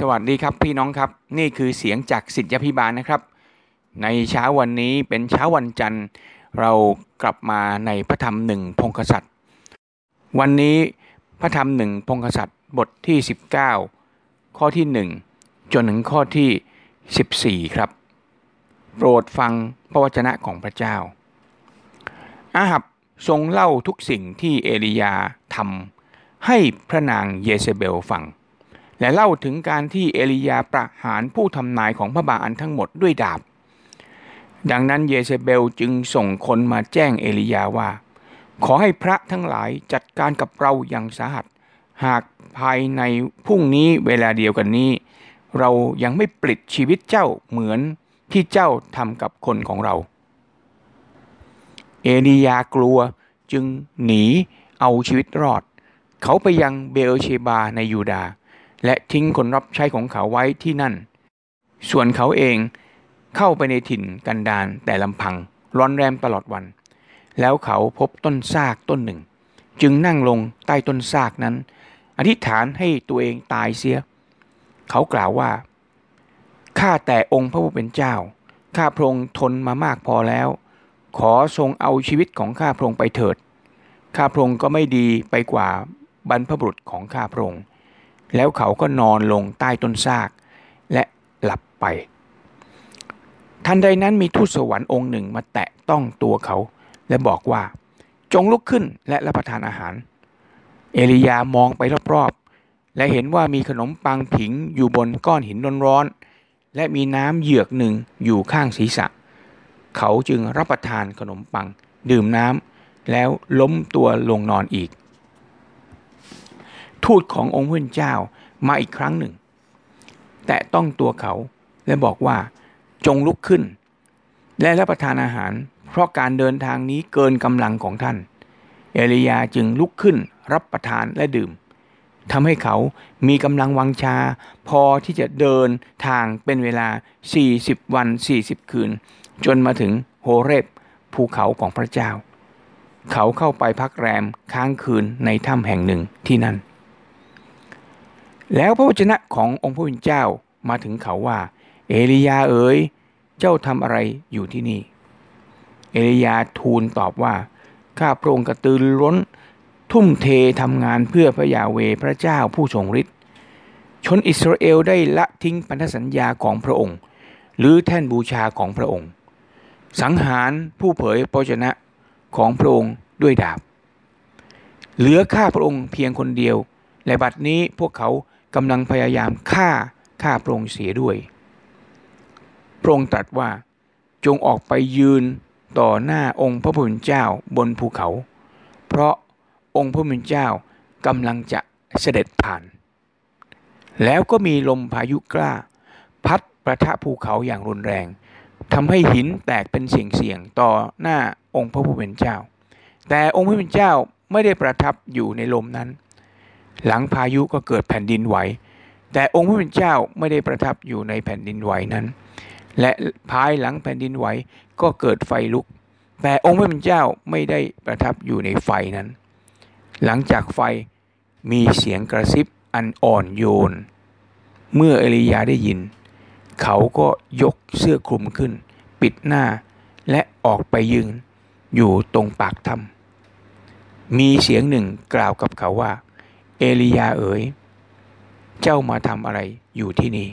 สวัสดีครับพี่น้องครับ นี่คือเสียงจากสิทธิพิบาลนะครับ ในเช้าวันนี้เป็นเช้าวันจันทร์ เรากลับมาในพระธรรมหนึ่งพงศษัตริย์ วันนี้พระธรรมหนึ่งพงศษัตริย์บทที่ 19 ข้อที่ 1 จนถึงข้อที่ 14 ครับ โปรดฟังพระวจนะของพระเจ้า อาหับทรงเล่าทุกสิ่งที่เอลียาทำให้พระนางเยเซเบลฟัง และเล่าถึงการที่เอลียาประหารผู้ทำนายของพระบาอันทั้งหมดด้วยดาบ ดังนั้นเยเซเบลจึงส่งคนมาแจ้งเอลียาว่า ขอให้พระทั้งหลายจัดการกับเราอย่างสาหัส หากภายในพรุ่งนี้เวลาเดียวกันนี้ เรายังไม่ปลิดชีวิตเจ้าเหมือนที่เจ้าทำกับคนของเรา เอลียากลัวจึงหนีเอาชีวิตรอด เขาไปยังเบลเชบาในยูดาห์ และทิ้งคนรับใช้ของเขาไว้ที่นั่น ส่วนเขาเองเข้าไปในถิ่นกันดานแต่ลำพังร้อนแรมตลอดวัน แล้วเขาพบต้นซากต้นหนึ่ง จึงนั่งลงใต้ต้นซากนั้น อธิษฐานให้ตัวเองตายเสีย เขากล่าวว่าข้าแต่องค์พระผู้เป็นเจ้าข้าพระองค์ทนมามากพอแล้ว ขอทรงเอาชีวิตของข้าพระองค์ไปเถิดข้าพระองค์ก็ไม่ดีไปกว่าบรรพบุรุษของข้าพระองค์ แล้วเขาก็นอนลงใต้ต้นซาก และหลับไป ทันใดนั้นมีทูตสวรรค์องค์หนึ่งมาแตะต้องตัวเขา และบอกว่า จงลุกขึ้นและรับประทานอาหาร เอลียามองไปรอบๆ และเห็นว่ามีขนมปังผิงอยู่บนก้อนหินร้อนๆและมีน้ำเหยือกหนึ่งอยู่ข้างศีรษะ เขาจึงรับประทานขนมปัง ดื่มน้ำแล้วล้มตัวลงนอนอีก ทูตขององค์พระเจ้ามาอีกครั้งหนึ่ง แต่ต้องตัวเขาและบอกว่าจงลุกขึ้น และรับประทานอาหาร เพราะการเดินทางนี้เกินกำลังของท่าน เอลียาจึงลุกขึ้นรับประทานและดื่มทำให้เขามีกำลังวังชา พอที่จะเดินทางเป็นเวลา 40 วัน 40 คืน จนมาถึงโฮเรบภูเขาของพระเจ้า เขาเข้าไปพักแรมค้างคืนในถ้ำแห่งหนึ่งที่นั่น แล้วพระวจนะขององค์พระผู้เป็นเจ้ามาถึงเขาว่า เอลียาเอ๋ยเจ้าทำอะไรอยู่ที่นี่ เอลียาทูลตอบว่าข้าพระองค์กระตือร้น ทุ่มเททำงานเพื่อพระยาเวพระเจ้าผู้ทรงฤทธิ์ชนอิสราเอลได้ละทิ้งพันธสัญญาของพระองค์ หรือแท่นบูชาของพระองค์ สังหารผู้เผยพระชนะของพระองค์ด้วยดาบ เหลือข้าพระองค์เพียงคนเดียว และบัดนี้พวกเขา กำลังพยายามฆ่าฆ่าพระองค์เสียด้วยพระองค์ตรัสว่าจงออกไปยืนต่อหน้าองค์พระผู้เป็นเจ้าบนภูเขา เพราะองค์พระผู้เป็นเจ้ากำลังจะเสด็จผ่าน แล้วก็มีลมพายุกล้า พัดประทะภูเขาอย่างรุนแรงทำให้หินแตกเป็นเสียงๆต่อหน้าองค์พระผู้เป็นเจ้า แต่องค์พระผู้เป็นเจ้าไม่ได้ประทับอยู่ในลมนั้น หลังพายุก็เกิดแผ่นดินไหว แต่องค์พระผู้เป็นเจ้าไม่ได้ประทับอยู่ในแผ่นดินไหวนั้น และภายหลังแผ่นดินไหวก็เกิดไฟลุก แต่องค์พระผู้เป็นเจ้าไม่ได้ประทับอยู่ในไฟนั้น หลังจากไฟมีเสียงกระซิบอันอ่อนโยน เมื่อเอลียาได้ยิน เขาก็ยกเสื้อคลุมขึ้น ปิดหน้า และออกไปยืนอยู่ตรงปากถ้ำมีเสียงหนึ่งกล่าวกับเขาว่า เอลียาเอ๋ย เจ้ามาทำอะไรอยู่ที่นี่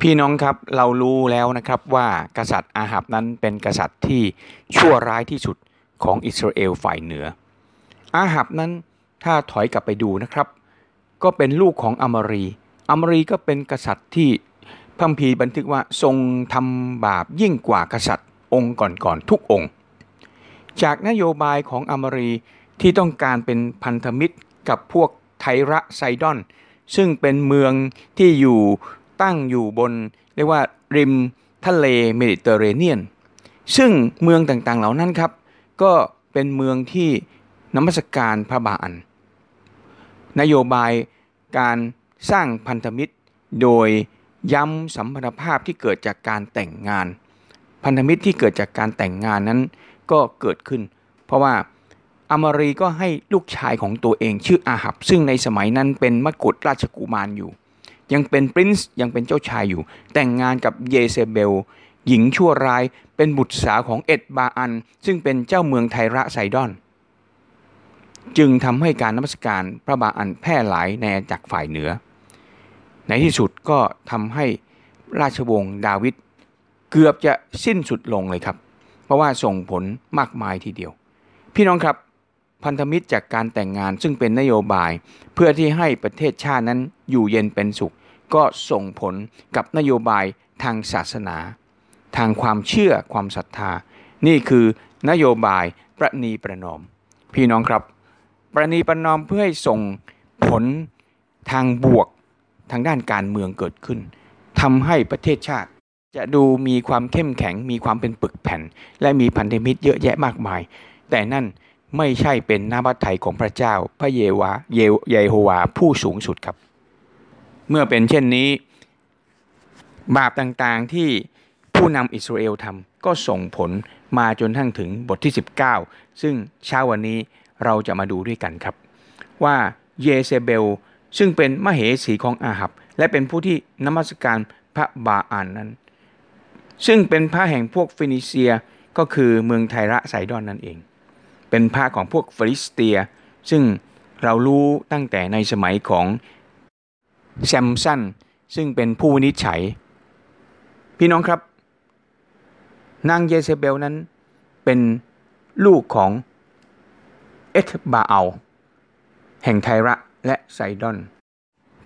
พี่น้องครับเรารู้แล้วนะครับว่ากษัตริย์อาหับนั้นเป็นกษัตริย์ที่ชั่วร้ายที่สุดของอิสราเอลฝ่ายเหนือ อาหับนั้นถ้าถอยกลับไปดูนะครับ ก็เป็นลูกของอมรีอมรีก็เป็นกษัตริย์ที่พัมพีบันทึกว่าทรงทำบาปยิ่งกว่ากษัตริย์องค์ก่อนๆทุกองค์ จากนโยบายของอมรี ที่ต้องการเป็นพันธมิตรกับพวกไทระไซดอน ซึ่งเป็นเมืองที่อยู่ตั้งอยู่บน เรียกว่าริมทะเลเมดิเตอร์เรเนียน ซึ่งเมืองต่างๆเหล่านั้นครับ ก็เป็นเมืองที่นมัสการพระบาอัน นโยบายการสร้างพันธมิตรโดยย้ำสัมพันธภาพที่เกิดจากการแต่งงาน พันธมิตรที่เกิดจากการแต่งงานนั้นก็เกิดขึ้น เพราะว่า อมรีก็ให้ลูกชายของตัวเองชื่ออาหับ ซึ่งในสมัยนั้นเป็นมกุฎราชกุมารอยู่ ยังเป็นปรินซ์ยังเป็นเจ้าชายอยู่ แต่งงานกับเยเซเบล หญิงชั่วร้ายเป็นบุตรสาวของเอ็ดบาอัน ซึ่งเป็นเจ้าเมืองไทระไซดอน จึงทำให้การนมัสการพระบาอันแพร่หลายในจากฝ่ายเหนือ ในที่สุดก็ทำให้ราชวงศ์ดาวิดเกือบจะสิ้นสุดลงเลยครับ เพราะว่าส่งผลมากมายทีเดียว พี่น้องครับ พันธมิตรจากการแต่งงานซึ่งเป็นนโยบาย เพื่อที่ให้ประเทศชาตินั้นอยู่เย็นเป็นสุข ก็ส่งผลกับนโยบายทางศาสนา ทางความเชื่อความศรัทธา นี่คือนโยบายประนีประนอม พี่น้องครับ ประนีประนอมเพื่อให้ส่งผลทางบวกทางด้านการเมืองเกิดขึ้นทำให้ประเทศชาติ จะดูมีความเข้มแข็งมีความเป็นปึกแผ่น และมีพันธมิตรเยอะแยะมากมาย แต่นั่น ไม่ใช่เป็นน้ำพระทัยของพระเจ้า พระเยวาเยเยโฮวาผู้สูงสุดครับ เมื่อเป็นเช่นนี้ บาปต่างๆที่ผู้นำอิสราเอลทำก็ส่งผลมาจนทั้งถึงบทที่ 19 ซึ่งเช้าวันนี้เราจะมาดูด้วยกันครับ ว่าเยเซเบลซึ่งเป็นมเหสีของอาหับ และเป็นผู้ที่นมัสการพระบาอัลนั้น ซึ่งเป็นพระแห่งพวกฟินิเซียก็คือเมืองไทระไซดอนนั่นเอง เป็นพระของพวกฟิลิสเตีย ซึ่งเรารู้ตั้งแต่ในสมัยของแซมสันซึ่งเป็นผู้วินิจฉัย พี่น้องครับ นางเยเซเบลนั้นเป็นลูกของเอธบาอัลแห่งไทระและไซดอน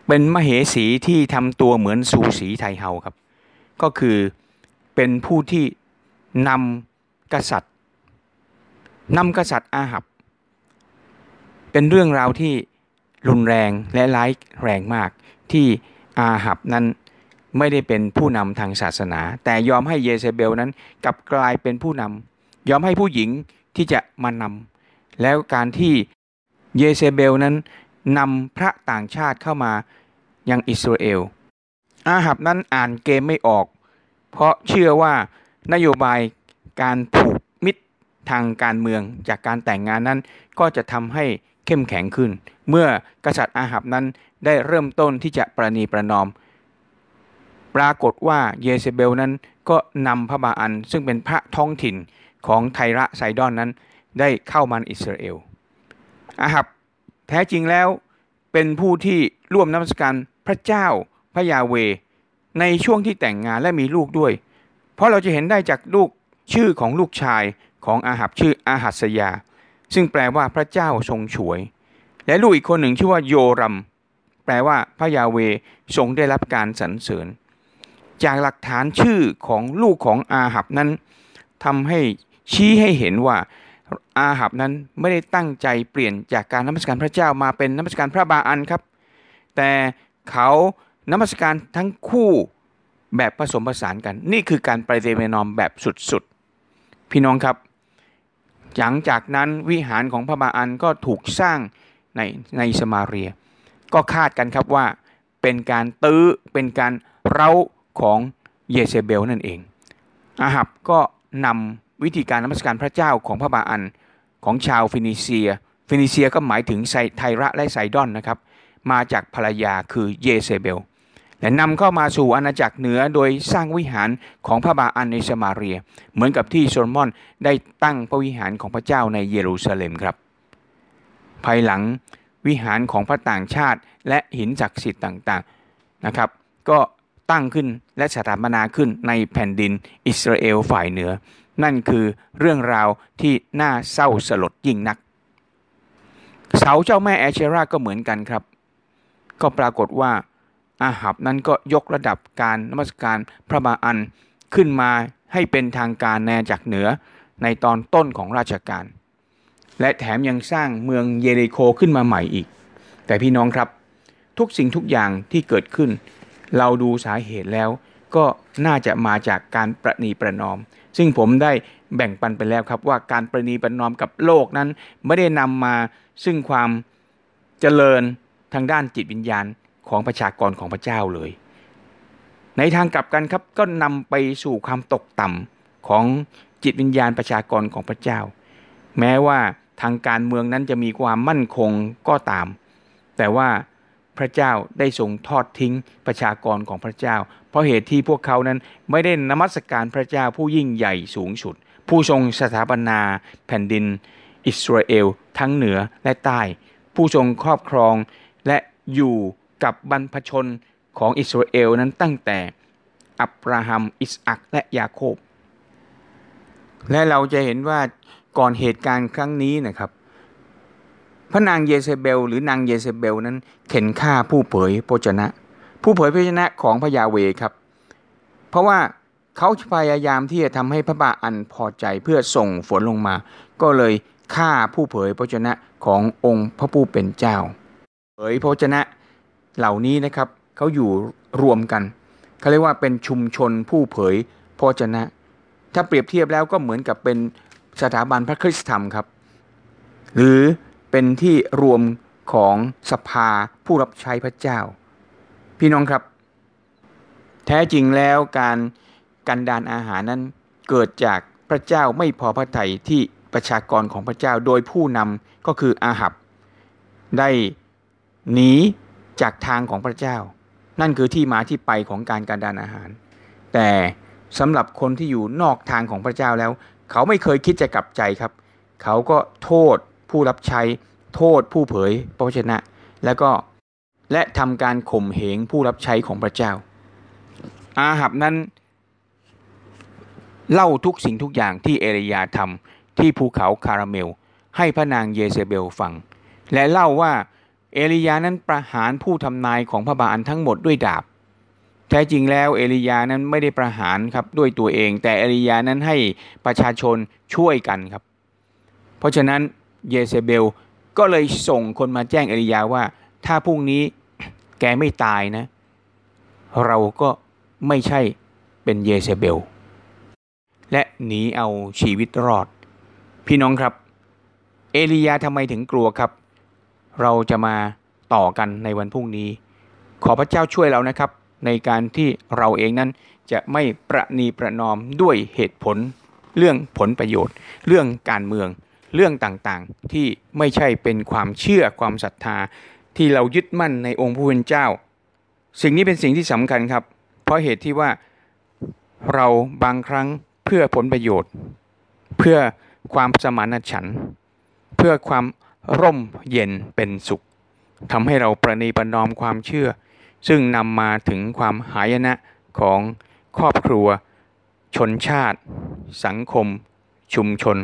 เป็นมเหสีที่ทำตัวเหมือนสูสีไทเฮาครับ ก็คือเป็นผู้ที่นำกษัตริย์ นำกษัตริย์อาหับ เป็นเรื่องราวที่รุนแรงและร้ายแรงมากที่อาหับนั้นไม่ได้เป็นผู้นำทางศาสนา แต่ยอมให้เยเซเบลนั้นกลับกลายเป็นผู้นำยอมให้ผู้หญิงที่จะมานำแล้วการที่เยเซเบลนั้นนำพระต่างชาติเข้ามายังอิสราเอล อาหับนั้นอ่านเกมไม่ออก เพราะเชื่อว่านโยบายการผูก ทางการเมืองจากการแต่งงานนั้น ก็จะทำให้เข้มแข็งขึ้น เมื่อกษัตริย์อาหับนั้นได้เริ่มต้นที่จะประนีประนอม ปรากฏว่าเยเซเบลนั้นก็นำพระบาอัน ซึ่งเป็นพระท้องถิ่นของไทระไซดอนนั้น ได้เข้ามาอิสราเอลอาหับแท้จริงแล้วเป็นผู้ที่ร่วมนมัสการพระเจ้าพระยาเว ในช่วงที่แต่งงานและมีลูกด้วย เพราะเราจะเห็นได้จากลูกชื่อของลูกชาย ของอาหับชื่ออาหัสยา ซึ่งแปลว่าพระเจ้าทรงฉวย และลูกอีกคนหนึ่งชื่อว่าโยรัม แปลว่าพระยาเวทรงได้รับการสรรเสริญ จากหลักฐานชื่อของลูกของอาหับนั้นทำให้ชี้ให้เห็นว่าอาหับนั้นไม่ได้ตั้งใจเปลี่ยนจากการนมัสการพระเจ้ามาเป็นนมัสการพระบาอันครับ แต่เขานมัสการทั้งคู่แบบผสมผสานกัน นี่คือการประนีประนอมแบบสุดๆ พี่น้องครับ หลังจากนั้นวิหารของพระบาอัลก็ถูกสร้างในในสมาเรีย ก็คาดกันครับว่าเป็นการตื้อเป็นการเร้าของเยเซเบลนั่นเอง อาหับก็นำวิธีการนมัสการพระเจ้าของพระบาอันของชาวฟินิเซีย ฟินิเซียก็หมายถึงไซไทระและไซดอนนะครับ มาจากภรรยาคือเยเซเบล และนำเข้ามาสู่อาณาจักรเหนือโดยสร้างวิหารของพระบาอันในสมาเรีย เหมือนกับที่โซโลมอนได้ตั้งพระวิหารของพระเจ้าในเยรูซาเล็มครับ ภายหลังวิหารของพระต่างชาติ และหินศักดิ์สิทธิ์ต่างๆนะครับ ก็ตั้งขึ้นและสถาปนาขึ้นในแผ่นดินอิสราเอลฝ่ายเหนือ นั่นคือเรื่องราวที่น่าเศร้าสลดยิ่งนัก เสาเจ้าแม่แอเชราก็เหมือนกันครับ ก็ปรากฏว่า อาหับนั้นก็ยกระดับการนมัสการพระบาอันขึ้นมาให้เป็นทางการแนจากเหนือในตอนต้นของราชการ และแถมยังสร้างเมืองเยริโคขึ้นมาใหม่อีก แต่พี่น้องครับ ทุกสิ่งทุกอย่างที่เกิดขึ้น เราดูสาเหตุแล้ว ก็น่าจะมาจากการประนีประนอม ซึ่งผมได้แบ่งปันไปแล้วครับว่าการประนีประนอมกับโลกนั้น ไม่ได้นำมาซึ่งความเจริญทางด้านจิตวิญญาณ ของประชากรของพระเจ้าเลย ในทางกลับกันครับก็นำไปสู่ความตกต่ำของจิตวิญญาณประชากรของพระเจ้า แม้ว่าทางการเมืองนั้นจะมีความมั่นคงก็ตาม แต่ว่าพระเจ้าได้ทรงทอดทิ้งประชากรของพระเจ้า เพราะเหตุที่พวกเขานั้นไม่ได้นมัสการพระเจ้าผู้ยิ่งใหญ่สูงสุด ผู้ทรงสถาปนาแผ่นดิน อิสราเอล ทั้งเหนือและใต้ ผู้ทรงครอบครองและอยู่ กับบรรพชนของอิสราเอลนั้นตั้งแต่อับราฮัมอิสอักและยาโคบ และเราจะเห็นว่าก่อนเหตุการณ์ครั้งนี้นะครับ พระนางเยเซเบล หรือนางเยเซเบลนั้นเข็นฆ่าผู้เผยพระชนะ ผู้เผยพระชนะของพระยาเวครับ เพราะว่าเขาพยายามที่จะทำให้พระบาอันพอใจเพื่อส่งฝนลงมา ก็เลยฆ่าผู้เผยพระชนะขององค์พระผู้เป็นเจ้า เผยพระชนะ เหล่านี้นะครับเขาอยู่รวมกันเขาเรียกว่าเป็นชุมชนผู้เผยพระชนะ ถ้าเปรียบเทียบแล้วก็เหมือนกับเป็นสถาบันพระคริสตธรรมครับ หรือเป็นที่รวมของสภาผู้รับใช้พระเจ้า พี่น้องครับ แท้จริงแล้วการกันดานอาหารนั้นเกิดจากพระเจ้าไม่พอพระทัยที่ประชากรของพระเจ้าโดยผู้นำก็คืออาหับ ได้หนี จากทางของพระเจ้า นั่นคือที่มาที่ไปของการการดานอาหาร แต่สำหรับคนที่อยู่นอกทางของพระเจ้าแล้ว เขาไม่เคยคิดจะกลับใจครับ เขาก็โทษผู้รับใช้ โทษผู้เผยพระวจนะ แล้วก็และทำการข่มเหงผู้รับใช้ของพระเจ้า อาหับนั้น เล่าทุกสิ่งทุกอย่างที่เอลียาทำที่ภูเขาคาราเมล ให้พระนางเยเซเบลฟัง และเล่าว่า เอลียานั้นประหารผู้ทำนายของพระบาลทั้งหมดด้วยดาบ แท้จริงแล้วเอลียานั้นไม่ได้ประหารครับด้วยตัวเอง แต่เอลียานั้นให้ประชาชนช่วยกันครับ เพราะฉะนั้นเยเซเบลก็เลยส่งคนมาแจ้งเอลียาว่า ถ้าพรุ่งนี้แกไม่ตายนะ เราก็ไม่ใช่เป็นเยเซเบล และหนีเอาชีวิตรอด พี่น้องครับ เอลียาทำไมถึงกลัวครับ เราจะมาต่อกันในวันพรุ่งนี้ ขอพระเจ้าช่วยเรานะครับ ในการที่เราเองนั้นจะไม่ประนีประนอมด้วยเหตุผล เรื่องผลประโยชน์ เรื่องการเมือง เรื่องต่างๆ ที่ไม่ใช่เป็นความเชื่อความศรัทธา ที่เรายึดมั่นในองค์พระผู้เป็นเจ้า สิ่งนี้เป็นสิ่งที่สำคัญครับ เพราะเหตุที่ว่าเราบางครั้งเพื่อผลประโยชน์ เพื่อความสมานฉันท์เพื่อความ ร่มเย็นเป็นสุขทำให้เราประนีประนอมความเชื่อ ซึ่งนำมาถึงความหายนะของครอบครัว ชนชาติ สังคม ชุมชน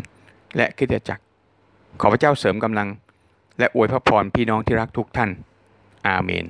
และคริสตจักร ขอพระเจ้าเสริมกำลัง และอวยพระพรพี่น้องที่รักทุกท่าน อาเมน